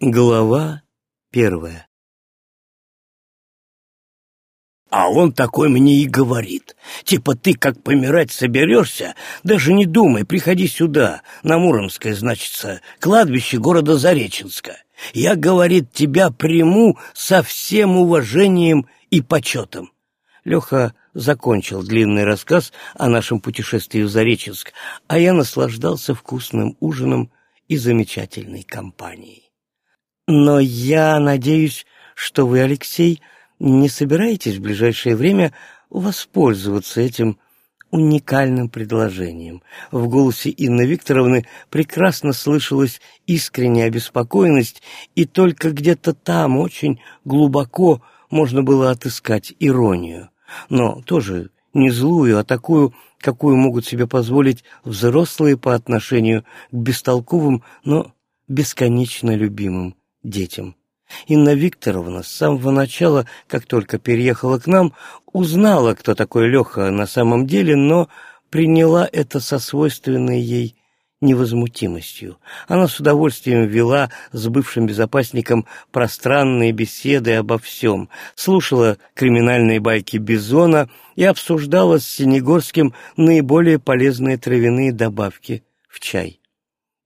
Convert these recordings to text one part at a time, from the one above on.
Глава первая А он такой мне и говорит. Типа ты как помирать соберешься, даже не думай, приходи сюда, на Муромское, значится, кладбище города Зареченска. Я, говорит, тебя приму со всем уважением и почетом. Леха закончил длинный рассказ о нашем путешествии в Зареченск, а я наслаждался вкусным ужином и замечательной компанией. Но я надеюсь, что вы, Алексей, не собираетесь в ближайшее время воспользоваться этим уникальным предложением. В голосе Инны Викторовны прекрасно слышалась искренняя обеспокоенность, и только где-то там, очень глубоко, можно было отыскать иронию. Но тоже не злую, а такую, какую могут себе позволить взрослые по отношению к бестолковым, но бесконечно любимым детям. Инна Викторовна с самого начала, как только переехала к нам, узнала, кто такой Леха на самом деле, но приняла это со свойственной ей невозмутимостью. Она с удовольствием вела с бывшим безопасником пространные беседы обо всем, слушала криминальные байки Бизона и обсуждала с Синегорским наиболее полезные травяные добавки в чай.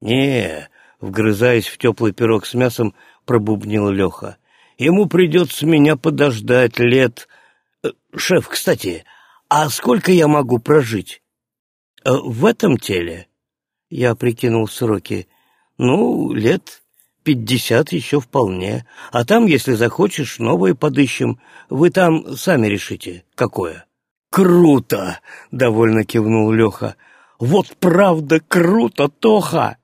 «Не, вгрызаясь в теплый пирог с мясом, пробубнил Леха. Ему придется меня подождать лет... Э, шеф, кстати, а сколько я могу прожить? Э, в этом теле? Я прикинул сроки. Ну, лет пятьдесят еще вполне. А там, если захочешь, новое подыщем. Вы там сами решите, какое. «Круто!» — довольно кивнул Леха. «Вот правда круто, Тоха!»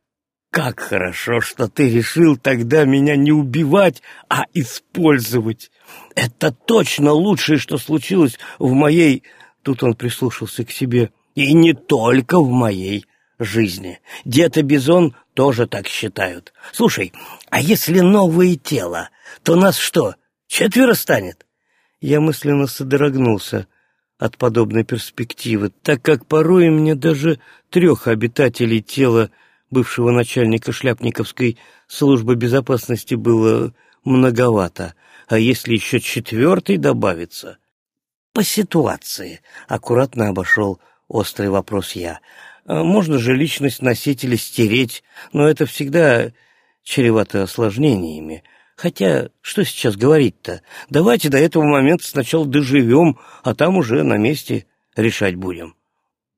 Как хорошо, что ты решил тогда меня не убивать, а использовать. Это точно лучшее, что случилось в моей... Тут он прислушался к себе. И не только в моей жизни. Дед и Бизон тоже так считают. Слушай, а если новое тело, то нас что, четверо станет? Я мысленно содрогнулся от подобной перспективы, так как порой мне даже трех обитателей тела бывшего начальника шляпниковской службы безопасности было многовато, а если еще четвертый добавится? По ситуации, аккуратно обошел острый вопрос я. А можно же личность носителя стереть, но это всегда чревато осложнениями. Хотя, что сейчас говорить-то? Давайте до этого момента сначала доживем, а там уже на месте решать будем.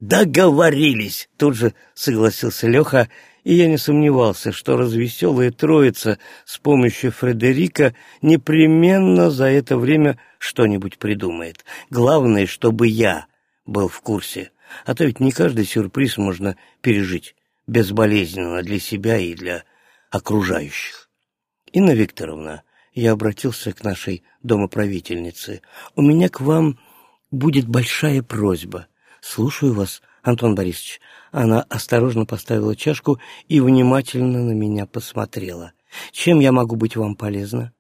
«Договорились!» — тут же согласился Леха, и я не сомневался, что развеселая троица с помощью Фредерика непременно за это время что-нибудь придумает. Главное, чтобы я был в курсе, а то ведь не каждый сюрприз можно пережить безболезненно для себя и для окружающих. Инна Викторовна, я обратился к нашей домоправительнице, у меня к вам будет большая просьба. «Слушаю вас, Антон Борисович». Она осторожно поставила чашку и внимательно на меня посмотрела. «Чем я могу быть вам полезна?»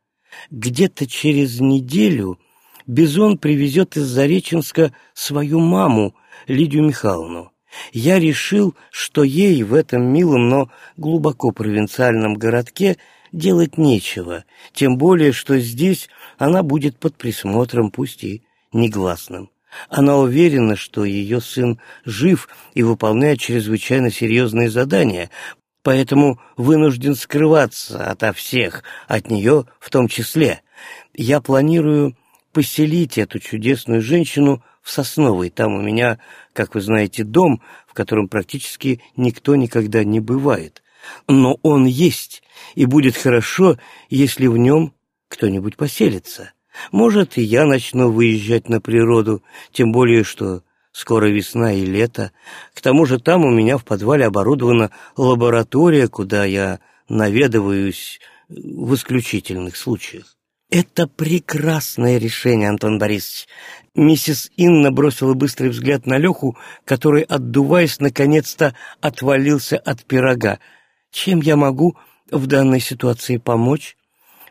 «Где-то через неделю Бизон привезет из Зареченска свою маму, Лидию Михайловну. Я решил, что ей в этом милом, но глубоко провинциальном городке делать нечего, тем более, что здесь она будет под присмотром, пусть и негласным. Она уверена, что ее сын жив и выполняет чрезвычайно серьезные задания, поэтому вынужден скрываться ото всех, от нее в том числе. Я планирую поселить эту чудесную женщину в Сосновой. Там у меня, как вы знаете, дом, в котором практически никто никогда не бывает. Но он есть, и будет хорошо, если в нем кто-нибудь поселится. Может, и я начну выезжать на природу, тем более, что скоро весна и лето. К тому же там у меня в подвале оборудована лаборатория, куда я наведываюсь в исключительных случаях. Это прекрасное решение, Антон Борисович. Миссис Инна бросила быстрый взгляд на Леху, который, отдуваясь, наконец-то отвалился от пирога. Чем я могу в данной ситуации помочь?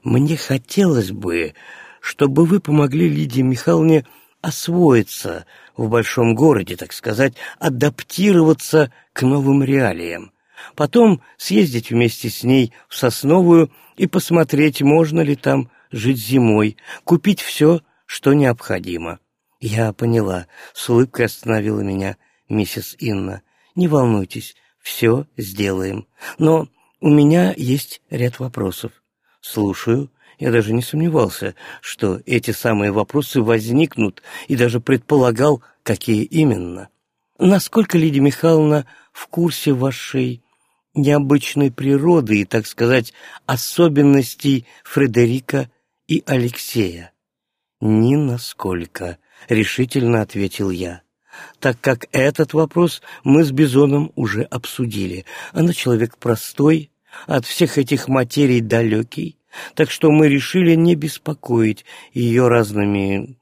Мне хотелось бы, чтобы вы помогли Лидии Михайловне освоиться в большом городе, так сказать, адаптироваться к новым реалиям. Потом съездить вместе с ней в Сосновую и посмотреть, можно ли там жить зимой, купить все, что необходимо. Я поняла, с улыбкой остановила меня миссис Инна. Не волнуйтесь, все сделаем. Но у меня есть ряд вопросов. Слушаю. Я даже не сомневался, что эти самые вопросы возникнут, и даже предполагал, какие именно. Насколько Лидия Михайловна в курсе вашей необычной природы и, так сказать, особенностей Фредерика и Алексея? «Ни насколько», — решительно ответил я, так как этот вопрос мы с Бизоном уже обсудили. Она человек простой, от всех этих материй далекий, так что мы решили не беспокоить ее разными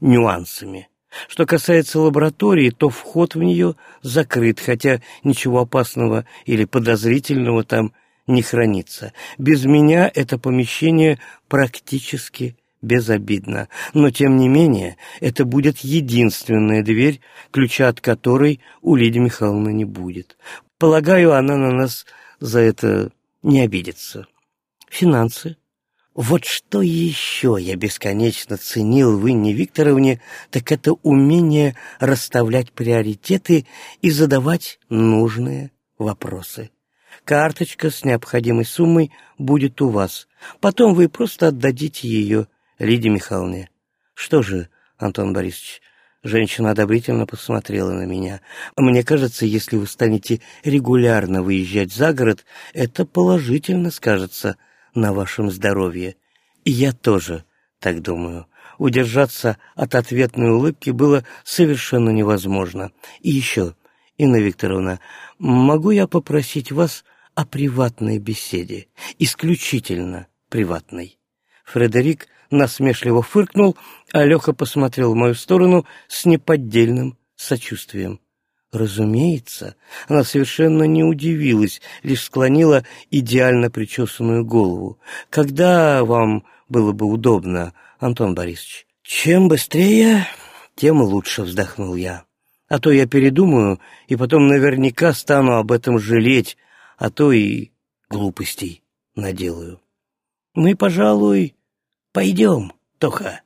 нюансами. Что касается лаборатории, то вход в нее закрыт, хотя ничего опасного или подозрительного там не хранится. Без меня это помещение практически безобидно, но тем не менее это будет единственная дверь, ключа от которой у Лидии Михайловны не будет. Полагаю, она на нас за это не обидится. Финансы. Вот что еще я бесконечно ценил в Инне Викторовне, так это умение расставлять приоритеты и задавать нужные вопросы. Карточка с необходимой суммой будет у вас. Потом вы просто отдадите ее Лидии Михайловне. Что же, Антон Борисович, Женщина одобрительно посмотрела на меня. «Мне кажется, если вы станете регулярно выезжать за город, это положительно скажется на вашем здоровье. И я тоже так думаю». Удержаться от ответной улыбки было совершенно невозможно. И еще, Инна Викторовна, могу я попросить вас о приватной беседе, исключительно приватной? Фредерик насмешливо фыркнул, а Леха посмотрел в мою сторону с неподдельным сочувствием. Разумеется, она совершенно не удивилась, лишь склонила идеально причесанную голову. «Когда вам было бы удобно, Антон Борисович?» «Чем быстрее, тем лучше», — вздохнул я. «А то я передумаю, и потом наверняка стану об этом жалеть, а то и глупостей наделаю». «Мы, пожалуй, пойдем, Тоха».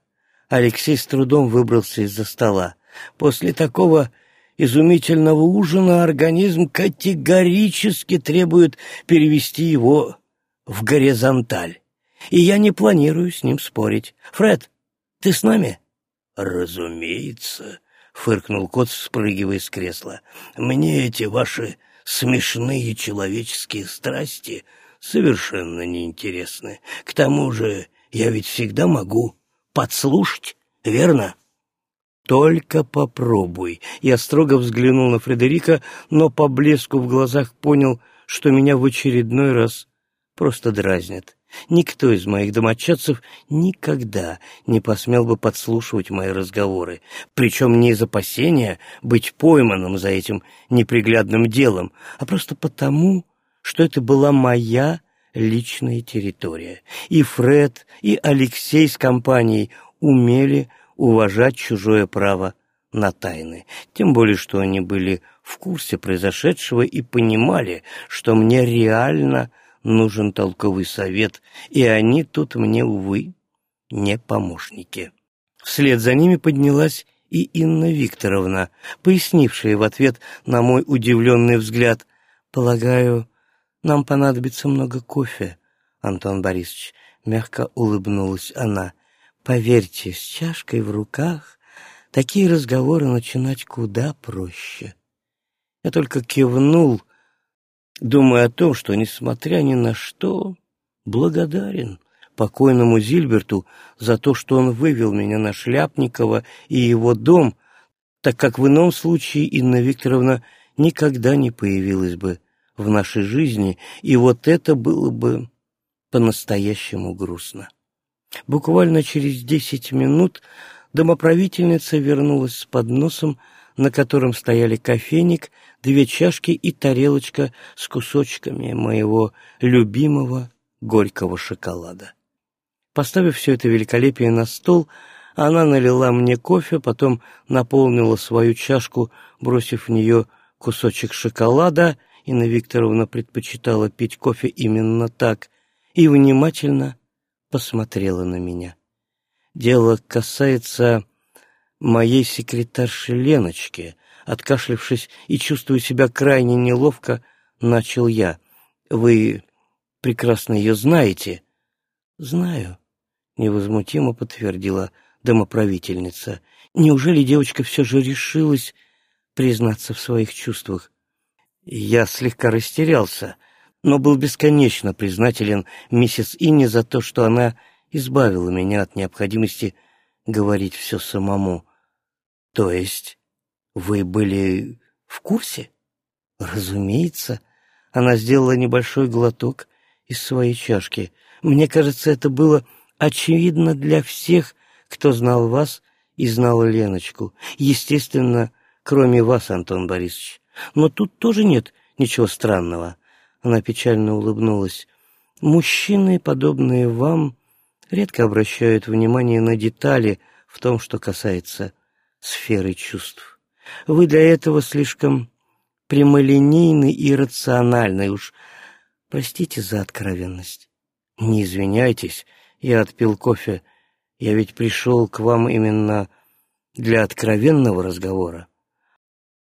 Алексей с трудом выбрался из-за стола. После такого изумительного ужина организм категорически требует перевести его в горизонталь. И я не планирую с ним спорить. Фред, ты с нами? Разумеется, фыркнул кот, спрыгивая с кресла. Мне эти ваши смешные человеческие страсти совершенно неинтересны. К тому же я ведь всегда могу подслушать, верно? «Только попробуй». Я строго взглянул на Фредерика, но по блеску в глазах понял, что меня в очередной раз просто дразнят. Никто из моих домочадцев никогда не посмел бы подслушивать мои разговоры, причем не из опасения быть пойманным за этим неприглядным делом, а просто потому, что это была моя личная территория. И Фред, и Алексей с компанией умели уважать чужое право на тайны, тем более что они были в курсе произошедшего и понимали, что мне реально нужен толковый совет, и они тут мне, увы, не помощники. Вслед за ними поднялась и Инна Викторовна, пояснившая в ответ на мой удивленный взгляд, «Полагаю, нам понадобится много кофе, Антон Борисович», — мягко улыбнулась она. Поверьте, с чашкой в руках такие разговоры начинать куда проще. Я только кивнул, думая о том, что, несмотря ни на что, благодарен покойному Зильберту за то, что он вывел меня на Шляпникова и его дом, так как в ином случае Инна Викторовна никогда не появилась бы в нашей жизни, и вот это было бы по-настоящему грустно. Буквально через десять минут домоправительница вернулась с подносом, на котором стояли кофейник, две чашки и тарелочка с кусочками моего любимого горького шоколада. Поставив все это великолепие на стол, она налила мне кофе, потом наполнила свою чашку, бросив в нее кусочек шоколада Инна Викторовна предпочитала пить кофе именно так и внимательно посмотрела на меня. Дело касается моей секретарши Леночки. Откашлившись и чувствуя себя крайне неловко, начал я. Вы прекрасно ее знаете. Знаю, невозмутимо подтвердила домоправительница. Неужели девочка все же решилась признаться в своих чувствах? Я слегка растерялся, но был бесконечно признателен миссис Инни за то, что она избавила меня от необходимости говорить все самому. То есть вы были в курсе? Разумеется. Она сделала небольшой глоток из своей чашки. Мне кажется, это было очевидно для всех, кто знал вас и знал Леночку. Естественно, кроме вас, Антон Борисович. Но тут тоже нет ничего странного. Она печально улыбнулась. Мужчины, подобные вам, редко обращают внимание на детали в том, что касается сферы чувств. Вы для этого слишком прямолинейны и рациональны. Уж простите за откровенность. Не извиняйтесь, я отпил кофе. Я ведь пришел к вам именно для откровенного разговора.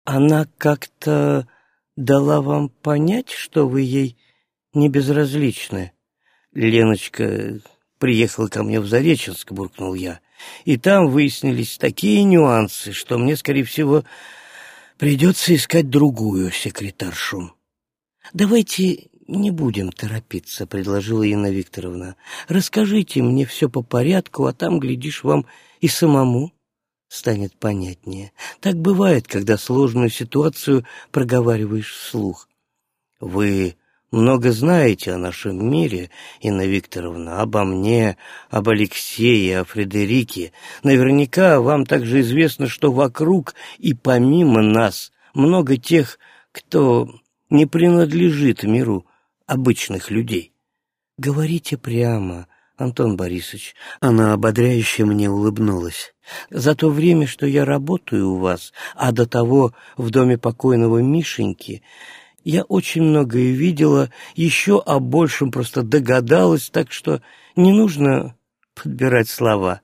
Она как-то дала вам понять, что вы ей не безразличны? Леночка приехала ко мне в Зареченск, буркнул я, и там выяснились такие нюансы, что мне, скорее всего, придется искать другую секретаршу. Давайте не будем торопиться, предложила Инна Викторовна. Расскажите мне все по порядку, а там, глядишь, вам и самому станет понятнее. Так бывает, когда сложную ситуацию проговариваешь вслух. Вы много знаете о нашем мире, Инна Викторовна, обо мне, об Алексее, о Фредерике. Наверняка вам также известно, что вокруг и помимо нас много тех, кто не принадлежит миру обычных людей. Говорите прямо, Антон Борисович. Она ободряюще мне улыбнулась. За то время, что я работаю у вас, а до того в доме покойного Мишеньки, я очень многое видела, еще о большем просто догадалась, так что не нужно подбирать слова.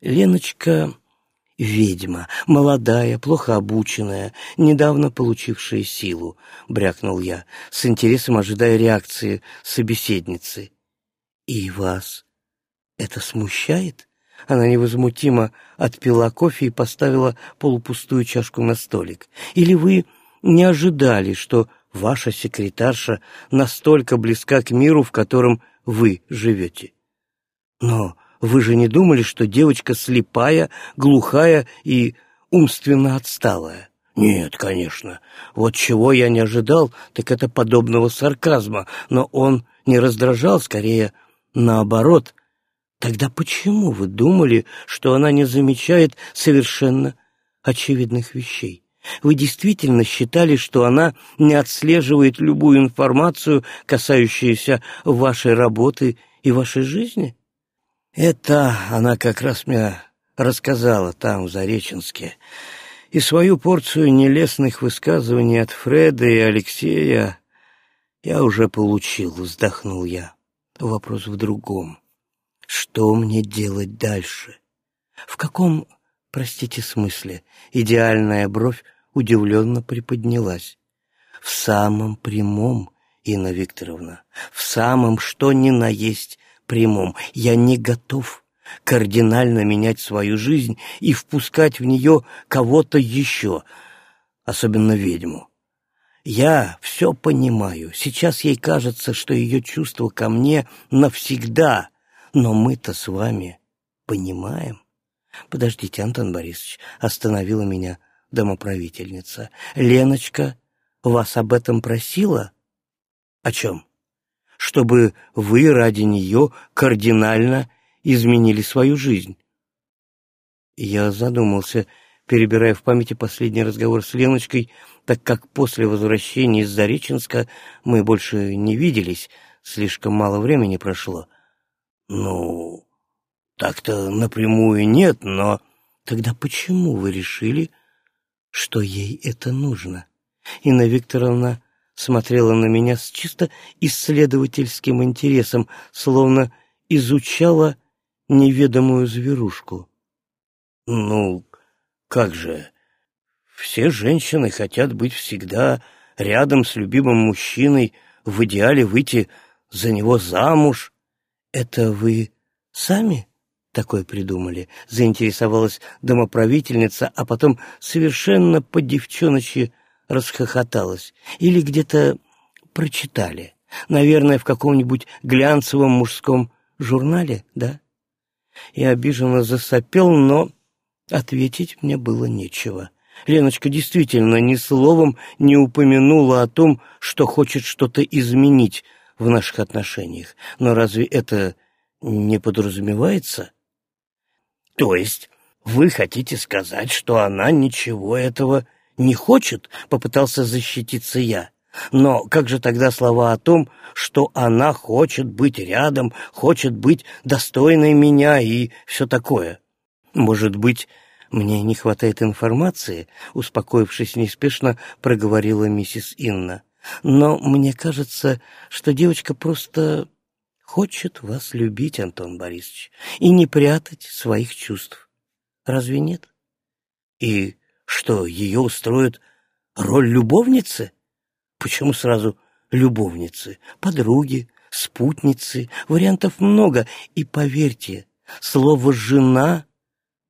Леночка — ведьма, молодая, плохо обученная, недавно получившая силу, — брякнул я, с интересом ожидая реакции собеседницы. И вас это смущает? Она невозмутимо отпила кофе и поставила полупустую чашку на столик. Или вы не ожидали, что ваша секретарша настолько близка к миру, в котором вы живете? Но вы же не думали, что девочка слепая, глухая и умственно отсталая? Нет, конечно. Вот чего я не ожидал, так это подобного сарказма, но он не раздражал, скорее наоборот. Тогда почему вы думали, что она не замечает совершенно очевидных вещей? Вы действительно считали, что она не отслеживает любую информацию, касающуюся вашей работы и вашей жизни? Это она как раз мне рассказала там, в Зареченске. И свою порцию нелестных высказываний от Фреда и Алексея я уже получил, вздохнул я. Вопрос в другом. Что мне делать дальше? В каком, простите, смысле идеальная бровь удивленно приподнялась? В самом прямом, Инна Викторовна, в самом что ни на есть прямом. Я не готов кардинально менять свою жизнь и впускать в нее кого-то еще, особенно ведьму. Я все понимаю. Сейчас ей кажется, что ее чувство ко мне навсегда, но мы-то с вами понимаем. Подождите, Антон Борисович, остановила меня домоправительница. Леночка вас об этом просила? О чем? Чтобы вы ради нее кардинально изменили свою жизнь. Я задумался, перебирая в памяти последний разговор с Леночкой, так как после возвращения из Зареченска мы больше не виделись, слишком мало времени прошло. Ну, так-то напрямую нет, но... Тогда почему вы решили, что ей это нужно? Инна Викторовна смотрела на меня с чисто исследовательским интересом, словно изучала неведомую зверушку. «Ну, как же, все женщины хотят быть всегда рядом с любимым мужчиной, в идеале выйти за него замуж». «Это вы сами такое придумали?» — заинтересовалась домоправительница, а потом совершенно по-девчоночи расхохоталась. «Или где-то прочитали. Наверное, в каком-нибудь глянцевом мужском журнале, да?» Я обиженно засопел, но ответить мне было нечего. Леночка действительно ни словом не упомянула о том, что хочет что-то изменить в наших отношениях. Но разве это не подразумевается? То есть вы хотите сказать, что она ничего этого не хочет? Попытался защититься я. Но как же тогда слова о том, что она хочет быть рядом, хочет быть достойной меня и все такое? Может быть, мне не хватает информации, успокоившись неспешно, проговорила миссис Инна. Но мне кажется, что девочка просто хочет вас любить, Антон Борисович, и не прятать своих чувств. Разве нет? И что, ее устроит роль любовницы? Почему сразу любовницы? Подруги, спутницы, вариантов много. И поверьте, слово «жена»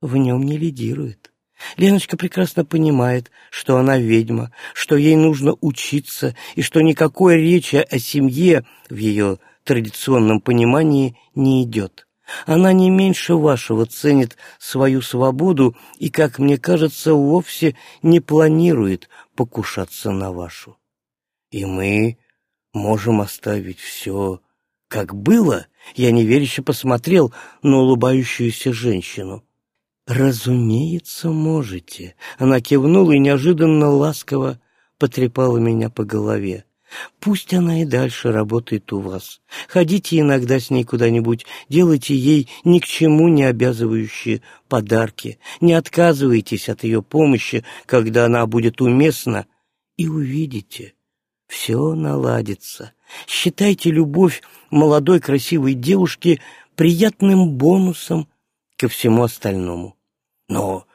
в нем не лидирует. Леночка прекрасно понимает, что она ведьма, что ей нужно учиться, и что никакой речи о семье в ее традиционном понимании не идет. Она не меньше вашего ценит свою свободу и, как мне кажется, вовсе не планирует покушаться на вашу. И мы можем оставить все, как было. Я неверяще посмотрел на улыбающуюся женщину. «Разумеется, можете». Она кивнула и неожиданно ласково потрепала меня по голове. Пусть она и дальше работает у вас. Ходите иногда с ней куда-нибудь, делайте ей ни к чему не обязывающие подарки, не отказывайтесь от ее помощи, когда она будет уместна, и увидите, все наладится. Считайте любовь молодой красивой девушки приятным бонусом ко всему остальному. Но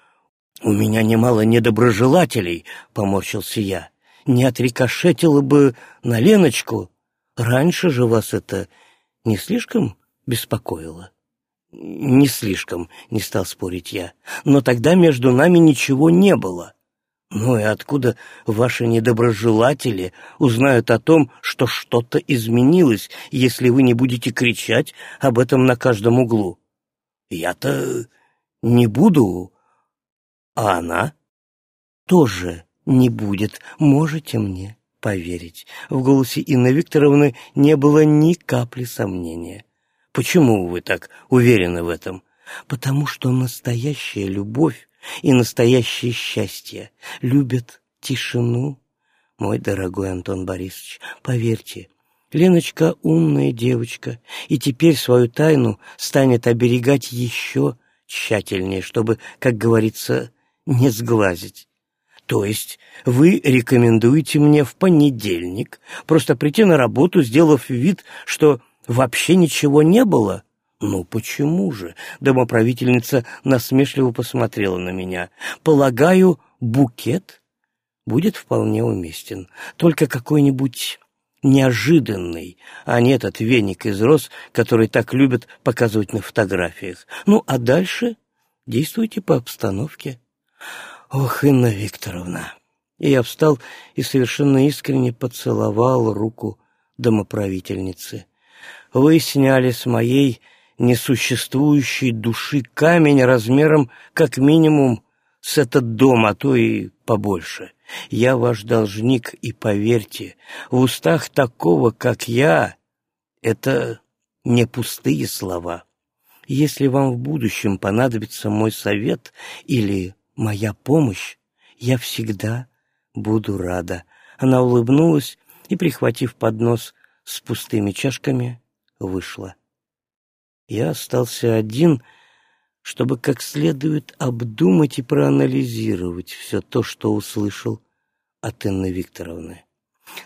у меня немало недоброжелателей, поморщился я. Не отрикошетило бы на Леночку. Раньше же вас это не слишком беспокоило? Не слишком, не стал спорить я. Но тогда между нами ничего не было. Ну и откуда ваши недоброжелатели узнают о том, что что-то изменилось, если вы не будете кричать об этом на каждом углу? Я-то не буду, а она тоже не будет, можете мне поверить. В голосе Инны Викторовны не было ни капли сомнения. Почему вы так уверены в этом? Потому что настоящая любовь и настоящее счастье, любят тишину. Мой дорогой Антон Борисович, поверьте, Леночка умная девочка, и теперь свою тайну станет оберегать еще тщательнее, чтобы, как говорится, не сглазить. То есть вы рекомендуете мне в понедельник просто прийти на работу, сделав вид, что вообще ничего не было? «Ну почему же?» — домоправительница насмешливо посмотрела на меня. «Полагаю, букет будет вполне уместен. Только какой-нибудь неожиданный, а не этот веник из роз, который так любят показывать на фотографиях. Ну, а дальше действуйте по обстановке». «Ох, Инна Викторовна!» И я встал и совершенно искренне поцеловал руку домоправительницы. «Вы сняли с моей несуществующей души камень размером как минимум с этот дом, а то и побольше. Я ваш должник, и поверьте, в устах такого, как я, это не пустые слова. Если вам в будущем понадобится мой совет или моя помощь, я всегда буду рада. Она улыбнулась и, прихватив поднос с пустыми чашками, вышла. Я остался один, чтобы как следует обдумать и проанализировать все то, что услышал от Инны Викторовны.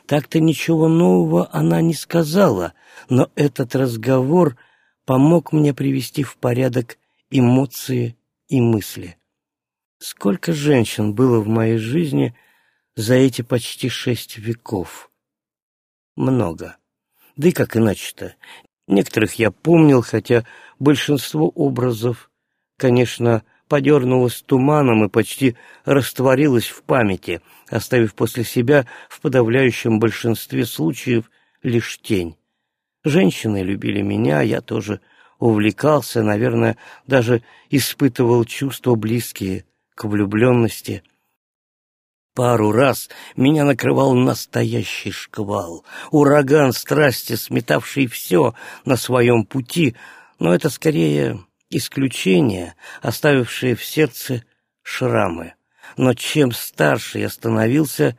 Так-то ничего нового она не сказала, но этот разговор помог мне привести в порядок эмоции и мысли. Сколько женщин было в моей жизни за эти почти шесть веков? Много. Да и как иначе-то? Некоторых я помнил, хотя большинство образов, конечно, подернулось туманом и почти растворилось в памяти, оставив после себя в подавляющем большинстве случаев лишь тень. Женщины любили меня, я тоже увлекался, наверное, даже испытывал чувства близкие к влюбленности. Пару раз меня накрывал настоящий шквал, ураган страсти, сметавший все на своем пути, но это скорее исключение, оставившее в сердце шрамы. Но чем старше я становился,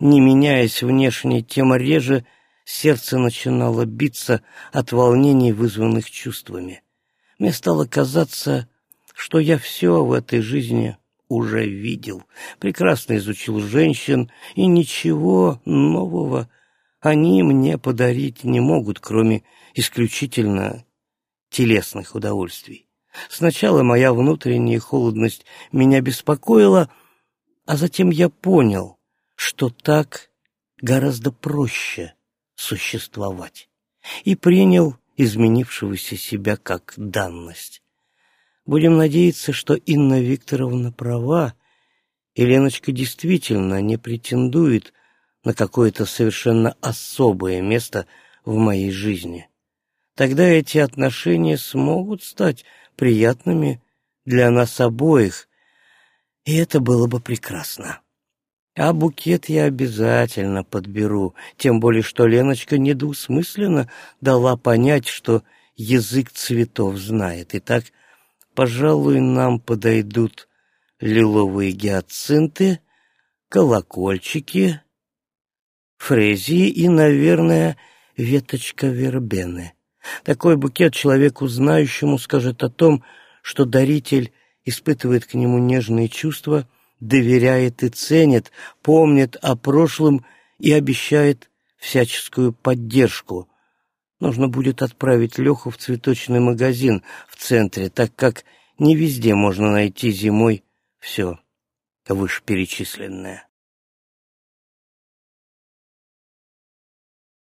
не меняясь внешне, тем реже сердце начинало биться от волнений, вызванных чувствами. Мне стало казаться, что я все в этой жизни уже видел, прекрасно изучил женщин, и ничего нового они мне подарить не могут, кроме исключительно телесных удовольствий. Сначала моя внутренняя холодность меня беспокоила, а затем я понял, что так гораздо проще существовать, и принял изменившегося себя как данность. Будем надеяться, что Инна Викторовна права, и Леночка действительно не претендует на какое-то совершенно особое место в моей жизни. Тогда эти отношения смогут стать приятными для нас обоих, и это было бы прекрасно. А букет я обязательно подберу, тем более что Леночка недвусмысленно дала понять, что язык цветов знает. И так, пожалуй, нам подойдут лиловые гиацинты, колокольчики, фрезии и, наверное, веточка вербены. Такой букет человеку знающему скажет о том, что даритель испытывает к нему нежные чувства доверяет и ценит, помнит о прошлом и обещает всяческую поддержку. Нужно будет отправить Леху в цветочный магазин в центре, так как не везде можно найти зимой все вышеперечисленное.